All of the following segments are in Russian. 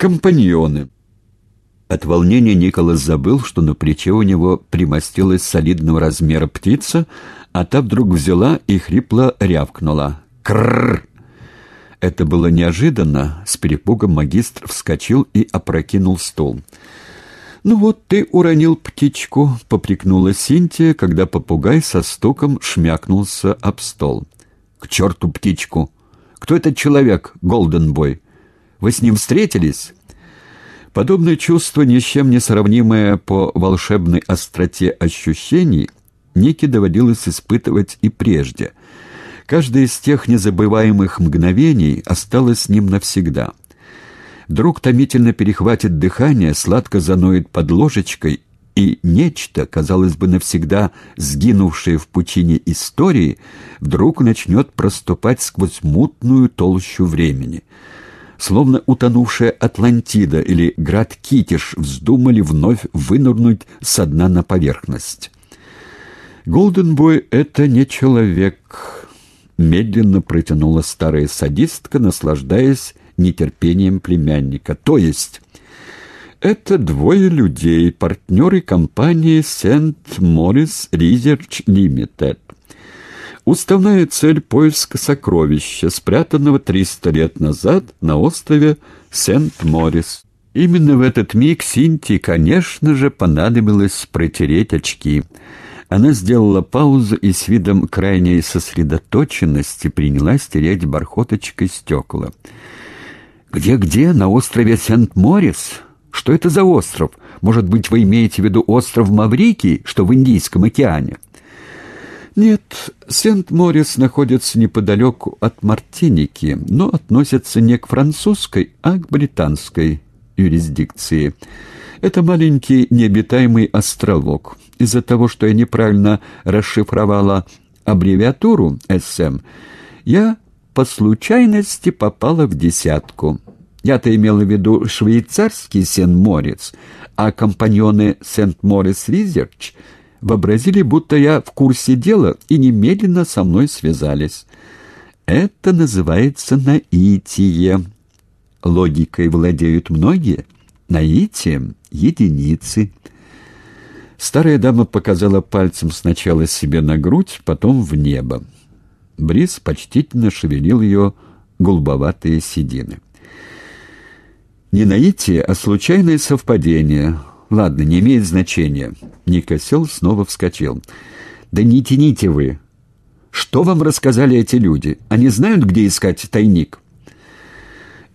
Компаньоны. От волнения Николас забыл, что на плече у него примостилась солидного размера птица, а та вдруг взяла и хрипло рявкнула. «Крррр!» Это было неожиданно. С перепугом магистр вскочил и опрокинул стол. «Ну вот ты уронил птичку», — попрекнула Синтия, когда попугай со стуком шмякнулся об стол. «К черту птичку! Кто этот человек, Голденбой? Вы с ним встретились?» Подобное чувство, ни с чем не сравнимое по волшебной остроте ощущений, Нике доводилось испытывать и прежде. Каждое из тех незабываемых мгновений осталось с ним навсегда. Вдруг томительно перехватит дыхание, сладко заноет под ложечкой, и нечто, казалось бы, навсегда сгинувшее в пучине истории, вдруг начнет проступать сквозь мутную толщу времени — словно утонувшая Атлантида или град Китиш вздумали вновь вынырнуть со дна на поверхность. «Голденбой — это не человек», — медленно протянула старая садистка, наслаждаясь нетерпением племянника. «То есть...» Это двое людей, партнеры компании Сент Моррис Research Limited. Уставная цель — поиска сокровища, спрятанного 300 лет назад на острове Сент-Морис. Именно в этот миг Синти, конечно же, понадобилось протереть очки. Она сделала паузу и с видом крайней сосредоточенности принялась тереть бархоточкой стекла. «Где-где? На острове Сент-Морис? Что это за остров? Может быть, вы имеете в виду остров Маврикий, что в Индийском океане?» Нет, Сент-Морис находится неподалеку от Мартиники, но относится не к французской, а к британской юрисдикции. Это маленький необитаемый островок. Из-за того, что я неправильно расшифровала аббревиатуру «СМ», я по случайности попала в десятку. Я-то имела в виду швейцарский Сент-Морис, а компаньоны Saint Maurice Research — вообразили, будто я в курсе дела, и немедленно со мной связались. Это называется наитие. Логикой владеют многие, наитием — единицы. Старая дама показала пальцем сначала себе на грудь, потом в небо. Бриз почтительно шевелил ее голубоватые седины. Не наитие, а случайное совпадение — Ладно, не имеет значения. Ника сел, снова вскочил. Да не тяните вы. Что вам рассказали эти люди? Они знают, где искать тайник?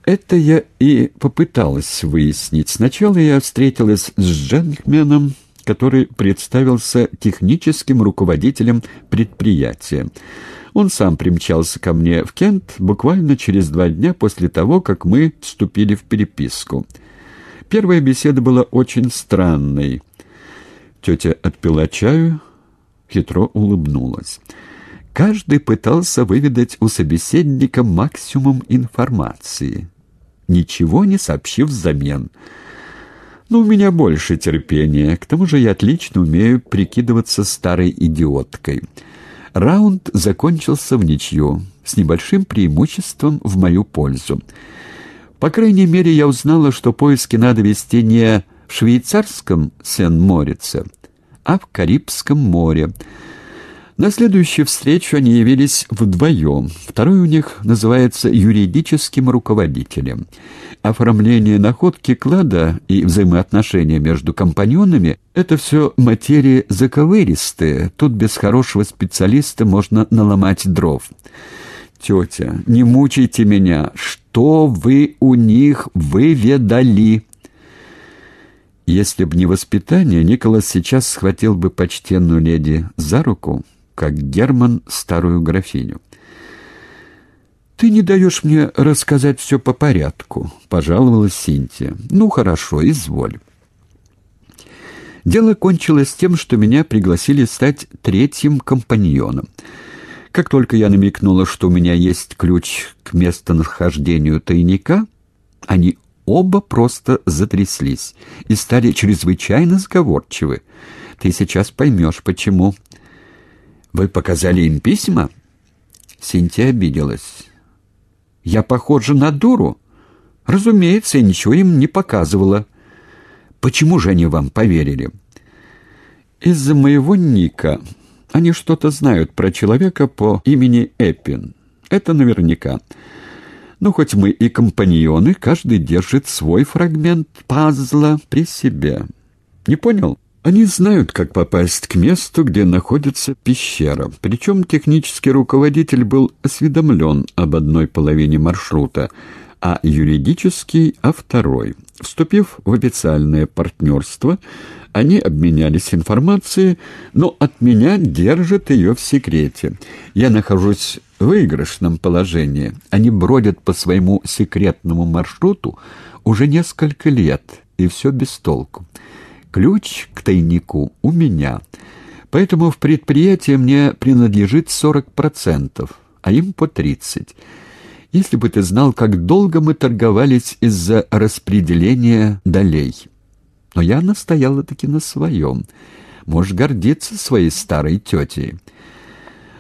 Это я и попыталась выяснить. Сначала я встретилась с джентльменом, который представился техническим руководителем предприятия. Он сам примчался ко мне в Кент буквально через два дня после того, как мы вступили в переписку. Первая беседа была очень странной. Тетя отпила чаю, хитро улыбнулась. Каждый пытался выведать у собеседника максимум информации, ничего не сообщив взамен. Но у меня больше терпения, к тому же я отлично умею прикидываться старой идиоткой. Раунд закончился в ничью, с небольшим преимуществом в мою пользу. По крайней мере, я узнала, что поиски надо вести не в швейцарском Сен-Морице, а в Карибском море. На следующую встречу они явились вдвоем. Второй у них называется юридическим руководителем. Оформление находки клада и взаимоотношения между компаньонами — это все материи заковыристые. Тут без хорошего специалиста можно наломать дров. «Тетя, не мучайте меня. Что вы у них выведали?» Если б не воспитание, Николас сейчас схватил бы почтенную леди за руку, как Герман старую графиню. «Ты не даешь мне рассказать все по порядку», — пожаловалась Синтия. «Ну, хорошо, изволь». Дело кончилось тем, что меня пригласили стать третьим компаньоном — как только я намекнула, что у меня есть ключ к местонахождению тайника, они оба просто затряслись и стали чрезвычайно сговорчивы. Ты сейчас поймешь, почему. Вы показали им письма? Синтия обиделась. Я похожа на дуру? Разумеется, я ничего им не показывала. Почему же они вам поверили? Из-за моего ника. Они что-то знают про человека по имени Эппин. Это наверняка. Но хоть мы и компаньоны, каждый держит свой фрагмент пазла при себе. Не понял? Они знают, как попасть к месту, где находится пещера. Причем технический руководитель был осведомлен об одной половине маршрута, а юридический — о второй. Вступив в официальное партнерство, они обменялись информацией, но от меня держат ее в секрете. Я нахожусь в выигрышном положении. Они бродят по своему секретному маршруту уже несколько лет, и все без толку. Ключ к тайнику у меня, поэтому в предприятии мне принадлежит 40%, а им по 30%. Если бы ты знал, как долго мы торговались из-за распределения долей. Но я настояла-таки на своем. Можешь гордиться своей старой тетей.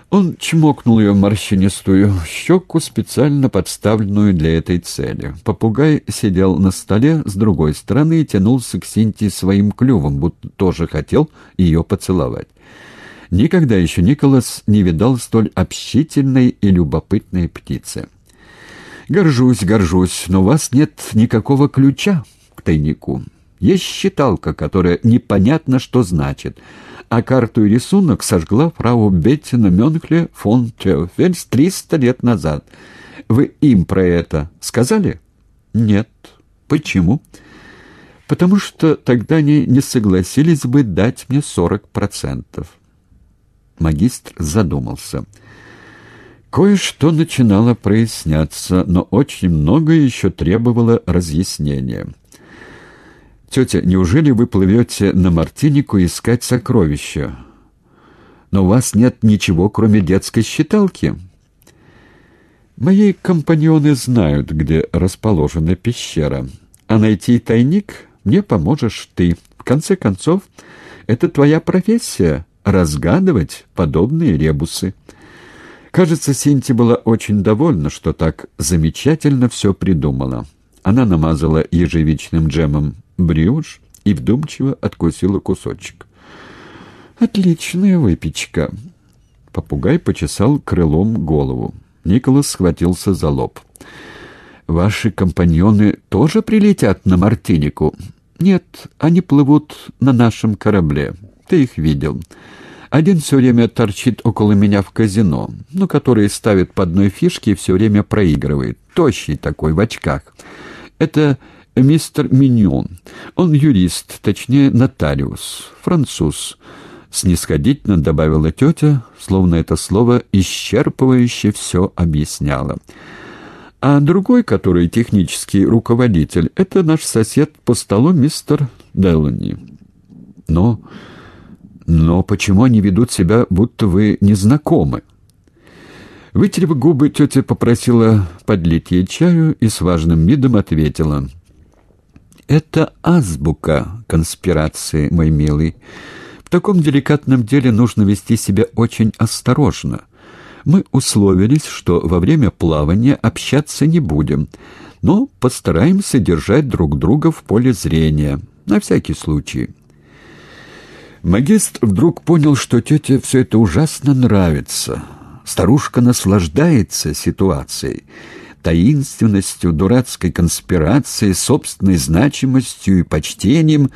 Он чмокнул ее морщинистую щеку, специально подставленную для этой цели. Попугай сидел на столе с другой стороны и тянулся к Синтии своим клювом, будто тоже хотел ее поцеловать. Никогда еще Николас не видал столь общительной и любопытной птицы. «Горжусь, горжусь, но у вас нет никакого ключа к тайнику. Есть считалка, которая непонятно что значит» а карту и рисунок сожгла фрау Беттина Мюнхле фон Теофельс триста лет назад. Вы им про это сказали? Нет. Почему? Потому что тогда они не согласились бы дать мне сорок процентов. Магистр задумался. Кое-что начинало проясняться, но очень многое еще требовало разъяснения. «Тетя, неужели вы плывете на Мартинику искать сокровища? Но у вас нет ничего, кроме детской считалки?» «Мои компаньоны знают, где расположена пещера, а найти тайник мне поможешь ты. В конце концов, это твоя профессия — разгадывать подобные ребусы». Кажется, Синти была очень довольна, что так замечательно все придумала. Она намазала ежевичным джемом брioche и вдумчиво откусила кусочек. «Отличная выпечка!» Попугай почесал крылом голову. Николас схватился за лоб. «Ваши компаньоны тоже прилетят на Мартинику?» «Нет, они плывут на нашем корабле. Ты их видел. Один все время торчит около меня в казино, но который ставит по одной фишке и все время проигрывает. Тощий такой, в очках. Это мистер Миньон. Он юрист, точнее нотариус, француз. Снисходительно добавила тетя, словно это слово исчерпывающе все объясняло. А другой, который технический руководитель, это наш сосед по столу мистер Делани. Но... но почему они ведут себя, будто вы не знакомы? Вытерев губы, тетя попросила подлить ей чаю и с важным видом ответила — это азбука конспирации, мой милый. В таком деликатном деле нужно вести себя очень осторожно. Мы условились, что во время плавания общаться не будем, но постараемся держать друг друга в поле зрения, на всякий случай. Магистр вдруг понял, что тете все это ужасно нравится. Старушка наслаждается ситуацией таинственностью, дурацкой конспирацией, собственной значимостью и почтением,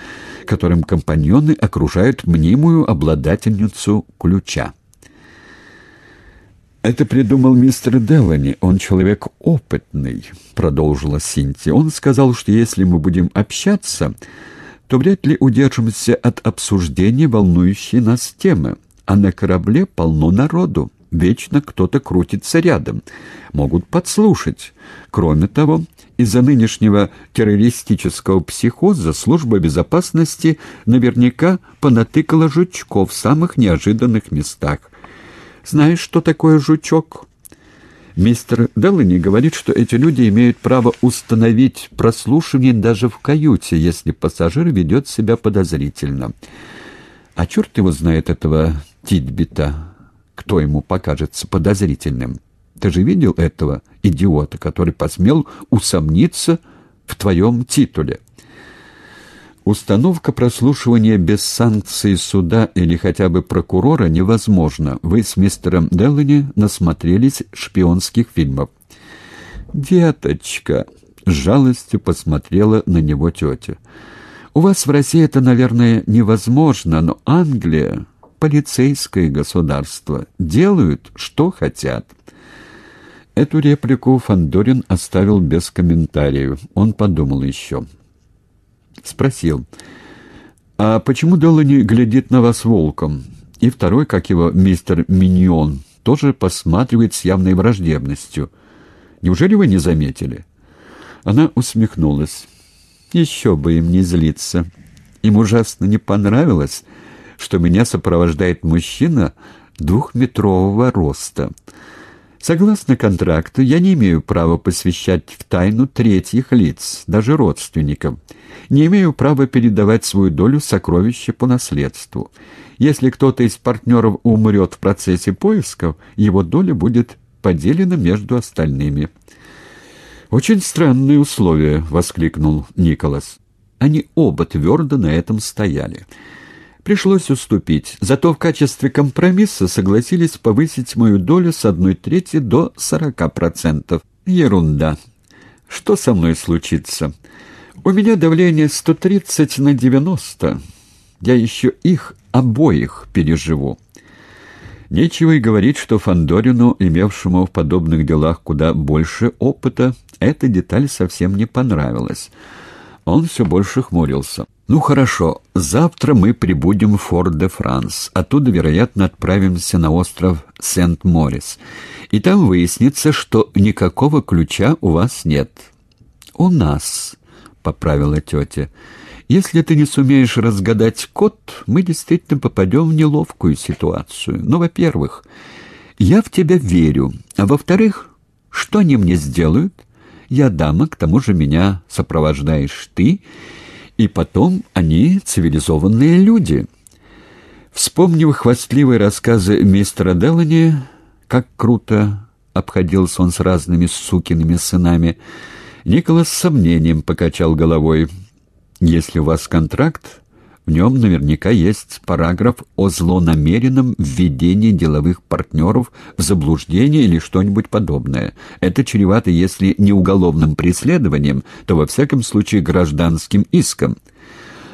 которым компаньоны окружают мнимую обладательницу ключа. «Это придумал мистер Делани. Он человек опытный», — продолжила Синти. «Он сказал, что если мы будем общаться, то вряд ли удержимся от обсуждения волнующей нас темы, а на корабле полно народу». Вечно кто-то крутится рядом. Могут подслушать. Кроме того, из-за нынешнего террористического психоза служба безопасности наверняка понатыкала жучков в самых неожиданных местах. Знаешь, что такое жучок? Мистер Делани говорит, что эти люди имеют право установить прослушивание даже в каюте, если пассажир ведет себя подозрительно. А черт его знает этого Титбита кто ему покажется подозрительным. Ты же видел этого идиота, который посмел усомниться в твоем титуле. Установка прослушивания без санкции суда или хотя бы прокурора невозможна. Вы с мистером Делани насмотрелись шпионских фильмов. «Деточка», — с жалостью посмотрела на него тетя, — «у вас в России это, наверное, невозможно, но Англия — полицейское государство, делают, что хотят». Эту реплику Фандорин оставил без комментариев. Он подумал еще. Спросил, «А почему Делани глядит на вас волком?» И второй, как его мистер Миньон, тоже посматривает с явной враждебностью. Неужели вы не заметили?» Она усмехнулась. «Еще бы им не злиться. Им ужасно не понравилось, что меня сопровождает мужчина двухметрового роста». Согласно контракту, я не имею права посвящать в тайну третьих лиц, даже родственников. Не имею права передавать свою долю сокровища по наследству. Если кто-то из партнеров умрет в процессе поисков, его доля будет поделена между остальными. «Очень странные условия», — воскликнул Николас. Они оба твердо на этом стояли. Пришлось уступить, зато в качестве компромисса согласились повысить мою долю с одной трети до сорока процентов. Ерунда. Что со мной случится? У меня давление 130 на 90. Я еще их обоих переживу. Нечего и говорить, что Фандорину, имевшему в подобных делах куда больше опыта, эта деталь совсем не понравилась. Он все больше хмурился. «Ну хорошо, завтра мы прибудем в Форт-де-Франс. Оттуда, вероятно, отправимся на остров Сент-Морис. И там выяснится, что никакого ключа у вас нет». «У нас», — поправила тетя. «Если ты не сумеешь разгадать код, мы действительно попадем в неловкую ситуацию. Ну, во-первых, я в тебя верю, а во-вторых, что они мне сделают? Я дама, к тому же меня сопровождаешь ты» И потом они цивилизованные люди. Вспомнив хвастливые рассказы мистера Делани, как круто обходился он с разными сукиными сынами, Николас с сомнением покачал головой. «Если у вас контракт, в нем наверняка есть параграф о злонамеренном введении деловых партнеров в заблуждение или что-нибудь подобное. Это чревато, если не уголовным преследованием, то во всяком случае гражданским иском.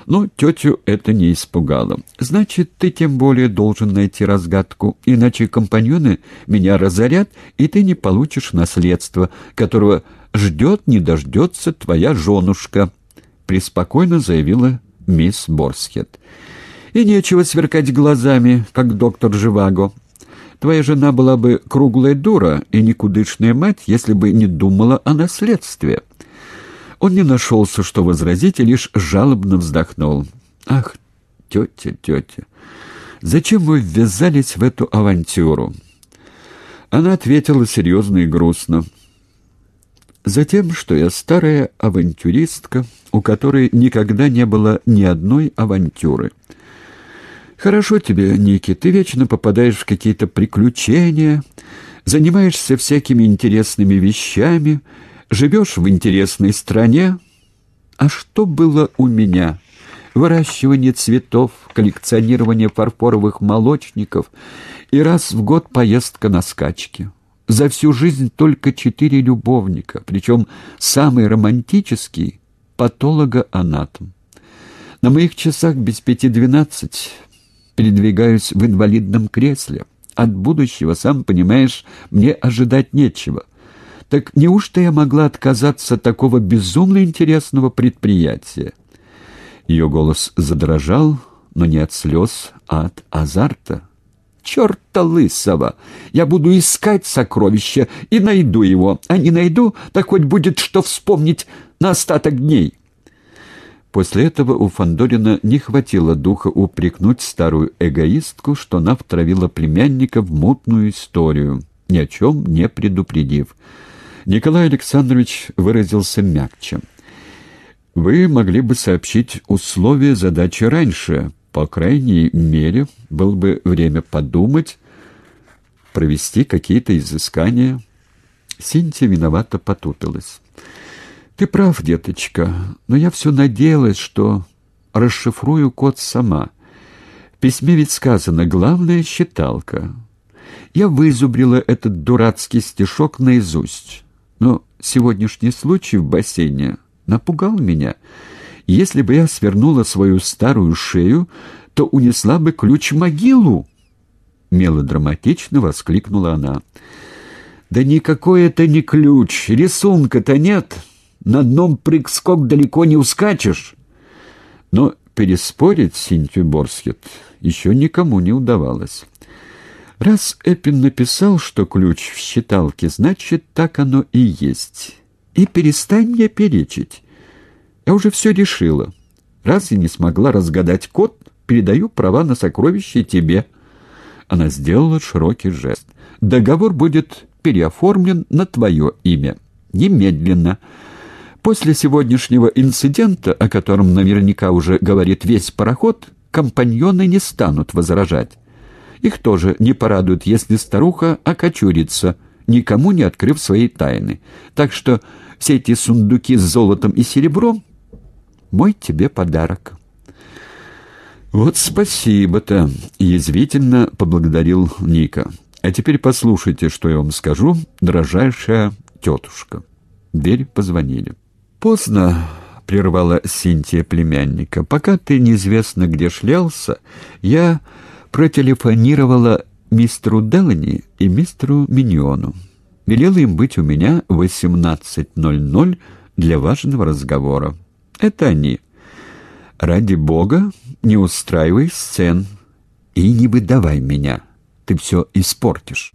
Но тетю это не испугало. «Значит, ты тем более должен найти разгадку, иначе компаньоны меня разорят, и ты не получишь наследство, которого ждет не дождется твоя женушка», — преспокойно заявила мисс Борсхет. «И нечего сверкать глазами, как доктор Живаго. Твоя жена была бы круглая дура и никудышная мать, если бы не думала о наследстве». Он не нашелся, что возразить, и лишь жалобно вздохнул. «Ах, тетя, тетя, зачем вы ввязались в эту авантюру?» Она ответила серьезно и грустно. Затем, что я старая авантюристка, у которой никогда не было ни одной авантюры. Хорошо тебе, Ники, ты вечно попадаешь в какие-то приключения, занимаешься всякими интересными вещами, живешь в интересной стране. А что было у меня? Выращивание цветов, коллекционирование фарфоровых молочников и раз в год поездка на скачки. За всю жизнь только четыре любовника, причем самый романтический — патологоанатом. На моих часах без пяти двенадцать передвигаюсь в инвалидном кресле. От будущего, сам понимаешь, мне ожидать нечего. Так неужто я могла отказаться от такого безумно интересного предприятия? Ее голос задрожал, но не от слез, а от азарта черта лысого! Я буду искать сокровища и найду его, а не найду, так хоть будет что вспомнить на остаток дней». После этого у Фандорина не хватило духа упрекнуть старую эгоистку, что она втравила племянника в мутную историю, ни о чем не предупредив. Николай Александрович выразился мягче. «Вы могли бы сообщить условия задачи раньше, по крайней мере, было бы время подумать, провести какие-то изыскания. Синтия виновато потупилась. Ты прав, деточка, но я все надеялась, что расшифрую код сама. В письме ведь сказано «главная считалка». Я вызубрила этот дурацкий стишок наизусть. Но сегодняшний случай в бассейне напугал меня. Если бы я свернула свою старую шею, то унесла бы ключ в могилу. Мелодраматично воскликнула она. «Да никакой это не ключ, рисунка-то нет. На дном прыг-скок далеко не ускачешь». Но переспорить Синтию Борскет еще никому не удавалось. Раз Эппин написал, что ключ в считалке, значит, так оно и есть. И перестань мне перечить. Я уже все решила. Раз я не смогла разгадать код, передаю права на сокровище тебе». Она сделала широкий жест. «Договор будет переоформлен на твое имя. Немедленно. После сегодняшнего инцидента, о котором наверняка уже говорит весь пароход, компаньоны не станут возражать. Их тоже не порадует, если старуха окочурится, никому не открыв своей тайны. Так что все эти сундуки с золотом и серебром — мой тебе подарок». «Вот спасибо-то!» — язвительно поблагодарил Ника. «А теперь послушайте, что я вам скажу, дрожайшая тетушка». дверь позвонили. «Поздно», — прервала Синтия племянника. «Пока ты неизвестно где шлялся, я протелефонировала мистеру Делани и мистеру Миньону. Велела им быть у меня в 18.00 для важного разговора. Это они. Ради бога, не устраивай сцен и не выдавай меня. Ты все испортишь.